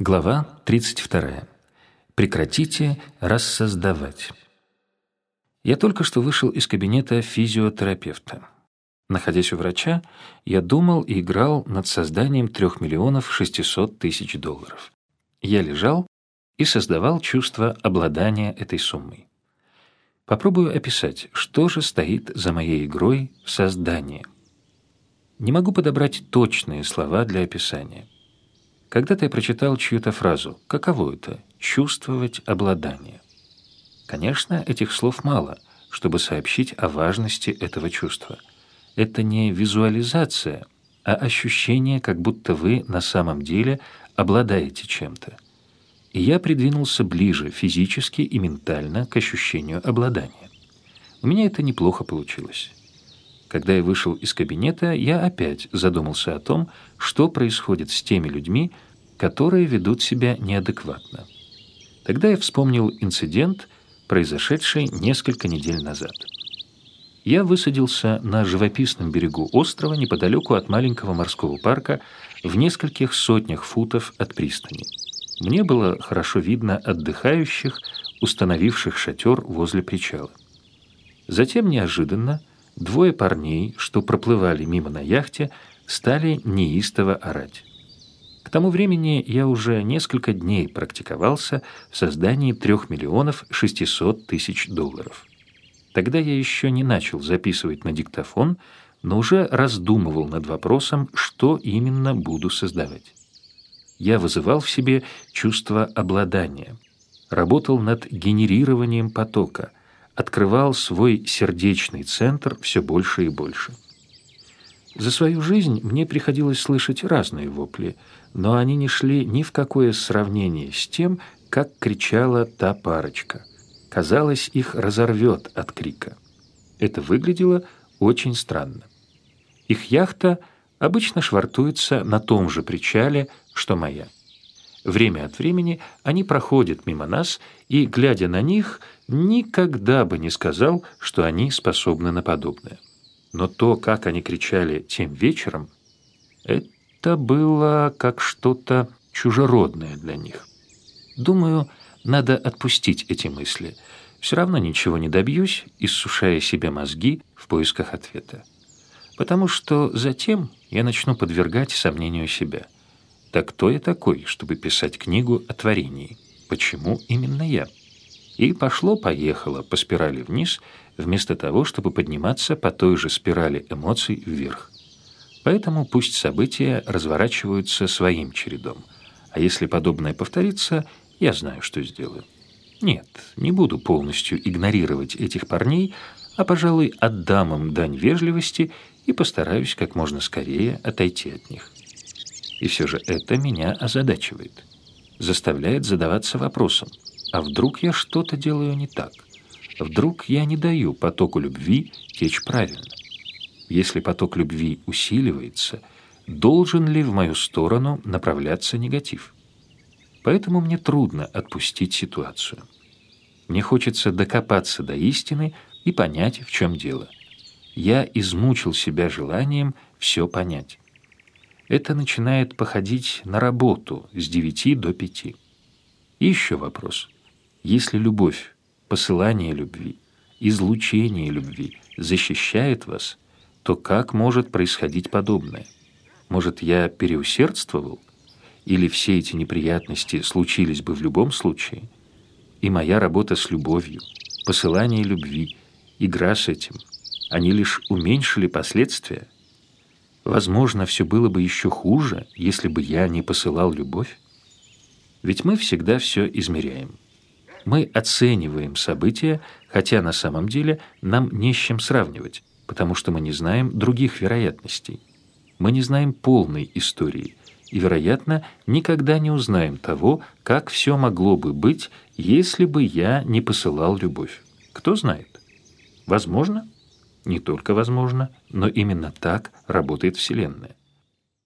Глава 32. Прекратите рассоздавать. Я только что вышел из кабинета физиотерапевта. Находясь у врача, я думал и играл над созданием 3 миллионов 600 тысяч долларов. Я лежал и создавал чувство обладания этой суммой. Попробую описать, что же стоит за моей игрой в создании. Не могу подобрать точные слова для описания – когда-то я прочитал чью-то фразу «Каково это? Чувствовать обладание». Конечно, этих слов мало, чтобы сообщить о важности этого чувства. Это не визуализация, а ощущение, как будто вы на самом деле обладаете чем-то. И я придвинулся ближе физически и ментально к ощущению обладания. У меня это неплохо получилось. Когда я вышел из кабинета, я опять задумался о том, что происходит с теми людьми, которые ведут себя неадекватно. Тогда я вспомнил инцидент, произошедший несколько недель назад. Я высадился на живописном берегу острова неподалеку от маленького морского парка в нескольких сотнях футов от пристани. Мне было хорошо видно отдыхающих, установивших шатер возле причала. Затем неожиданно Двое парней, что проплывали мимо на яхте, стали неистово орать. К тому времени я уже несколько дней практиковался в создании трех миллионов шестисот тысяч долларов. Тогда я еще не начал записывать на диктофон, но уже раздумывал над вопросом, что именно буду создавать. Я вызывал в себе чувство обладания, работал над генерированием потока – открывал свой сердечный центр все больше и больше. За свою жизнь мне приходилось слышать разные вопли, но они не шли ни в какое сравнение с тем, как кричала та парочка. Казалось, их разорвет от крика. Это выглядело очень странно. Их яхта обычно швартуется на том же причале, что моя. Время от времени они проходят мимо нас, и, глядя на них, никогда бы не сказал, что они способны на подобное. Но то, как они кричали тем вечером, это было как что-то чужеродное для них. Думаю, надо отпустить эти мысли. Все равно ничего не добьюсь, иссушая себе мозги в поисках ответа. Потому что затем я начну подвергать сомнению себя. Так кто я такой, чтобы писать книгу о творении? Почему именно я? И пошло-поехало по спирали вниз, вместо того, чтобы подниматься по той же спирали эмоций вверх. Поэтому пусть события разворачиваются своим чередом, а если подобное повторится, я знаю, что сделаю. Нет, не буду полностью игнорировать этих парней, а, пожалуй, отдам им дань вежливости и постараюсь как можно скорее отойти от них. И все же это меня озадачивает, заставляет задаваться вопросом – а вдруг я что-то делаю не так? Вдруг я не даю потоку любви течь правильно? Если поток любви усиливается, должен ли в мою сторону направляться негатив? Поэтому мне трудно отпустить ситуацию. Мне хочется докопаться до истины и понять, в чем дело. Я измучил себя желанием все понять. Это начинает походить на работу с 9 до 5. И еще вопрос. Если любовь, посылание любви, излучение любви защищает вас, то как может происходить подобное? Может, я переусердствовал? Или все эти неприятности случились бы в любом случае? И моя работа с любовью, посылание любви, игра с этим, они лишь уменьшили последствия? Возможно, все было бы еще хуже, если бы я не посылал любовь? Ведь мы всегда все измеряем. Мы оцениваем события, хотя на самом деле нам не с чем сравнивать, потому что мы не знаем других вероятностей. Мы не знаем полной истории и, вероятно, никогда не узнаем того, как все могло бы быть, если бы я не посылал любовь. Кто знает? Возможно? Не только возможно, но именно так работает Вселенная.